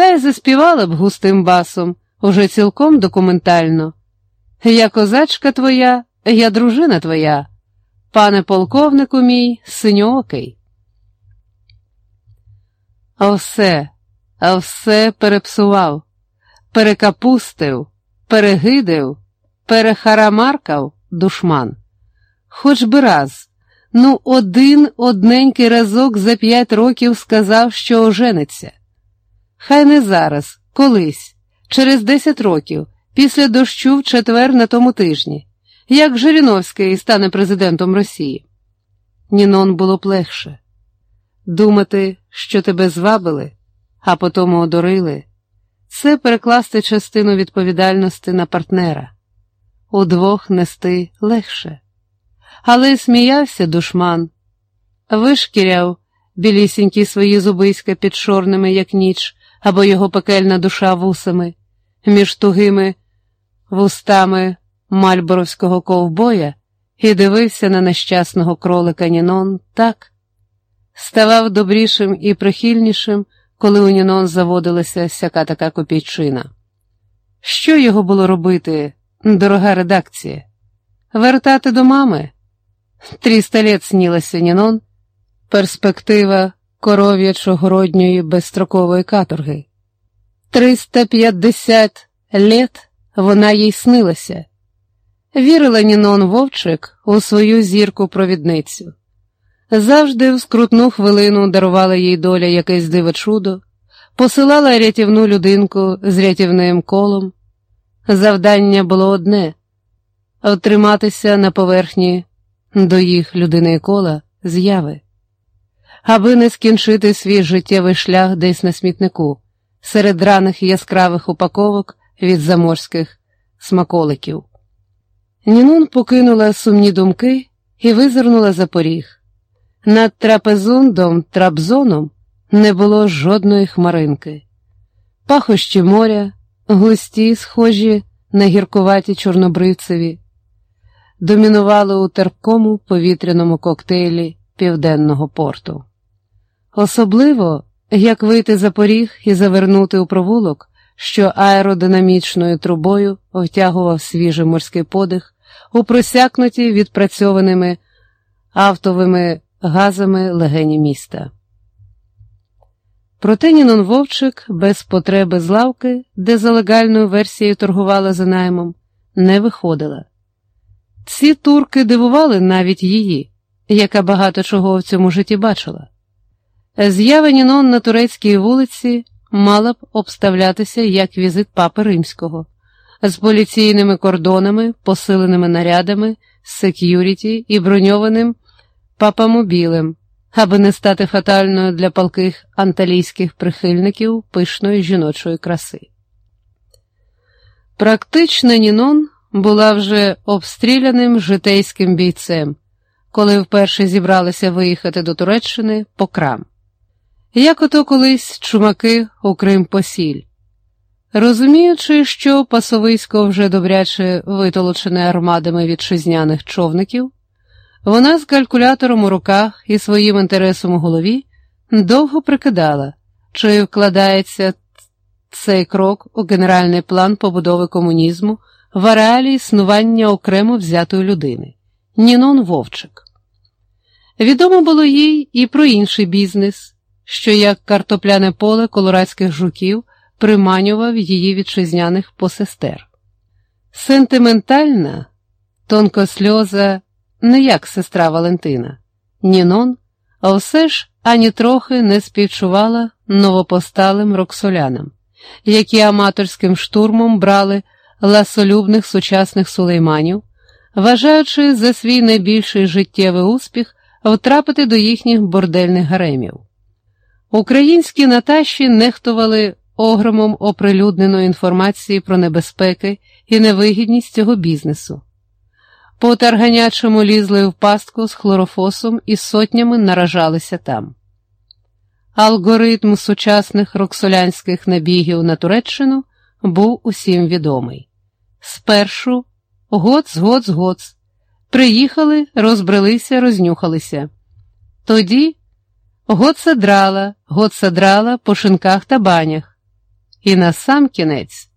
та й заспівала б густим басом, уже цілком документально. Я козачка твоя, я дружина твоя, пане полковнику мій, синьоокий. А все, а все перепсував, перекапустив, перегидив, перехарамаркав душман. Хоч би раз, ну, один одненький разок за п'ять років сказав, що ожениться. Хай не зараз, колись, через десять років, після дощу в четвер на тому тижні, як Жириновський стане президентом Росії. Нінон було б легше. Думати, що тебе звабили, а потому одурили, це перекласти частину відповідальності на партнера, удвох нести легше. Але сміявся душман, вишкіряв білісінькі свої зубиська під чорними, як ніч, або його пекельна душа вусами, між тугими вустами мальборовського ковбоя і дивився на нещасного кролика Нінон так, ставав добрішим і прихильнішим, коли у Нінон заводилася сяка така копійчина. Що його було робити, дорога редакція? Вертати до мами? Тріста літ снілася Нінон, перспектива коров'ячо-городньої безстрокової каторги. Триста п'ятдесят літ вона їй снилася. Вірила Нінон Вовчик у свою зірку-провідницю. Завжди в скрутну хвилину дарувала їй доля якесь диве чудо, посилала рятівну людинку з рятівним колом. Завдання було одне втриматися на поверхні до їх людини кола з'яви, аби не скінчити свій життєвий шлях десь на смітнику, серед раних яскравих упаковок від заморських смаколиків. Нінун покинула сумні думки і визирнула за поріг. Над трапезундом трапзоном не було жодної хмаринки, пахощі моря, густі, схожі на гіркуваті чорнобривцеві, домінували у терпкому повітряному коктейлі південного порту. Особливо, як вийти за поріг і завернути у провулок, що аеродинамічною трубою втягував свіжий морський подих у просякнуті відпрацьованими автовими газами легені міста. Проте Нінон Вовчик без потреби з лавки, де за легальною версією торгувала за наймом, не виходила. Ці турки дивували навіть її, яка багато чого в цьому житті бачила. З'ява Нінон на турецькій вулиці мала б обставлятися як візит папи римського, з поліційними кордонами, посиленими нарядами, сек'юріті і броньованим папамобілем, аби не стати фатальною для палких анталійських прихильників пишної жіночої краси. Практична Нінон була вже обстріляним житейським бійцем, коли вперше зібралися виїхати до Туреччини по крам. Як ото колись чумаки у Крим посіль. Розуміючи, що Пасовисько вже добряче витолочене армадами вітчизняних човників, вона з калькулятором у руках і своїм інтересом у голові довго прикидала, чи вкладається цей крок у генеральний план побудови комунізму в ареалі існування окремо взятої людини Нінон Вовчик. Відомо було їй і про інший бізнес, що як картопляне поле колорадських жуків приманював її вітчизняних посестер. Сентиментальна, тонкосльоза не як сестра Валентина, Нінон, а все ж ані трохи не співчувала новопосталим роксолянам, які аматорським штурмом брали ласолюбних сучасних сулейманів, вважаючи за свій найбільший життєвий успіх втрапити до їхніх бордельних гаремів. Українські Наташі нехтували огромом оприлюдненої інформації про небезпеки і невигідність цього бізнесу. По тарганячому лізли в пастку з хлорофосом і сотнями наражалися там. Алгоритм сучасних роксолянських набігів на Туреччину був усім відомий. Спершу гоц, гоц, гоц. Приїхали, розбрелися, рознюхалися. Тоді гоца драла, гоца драла по шинках та банях. І на сам кінець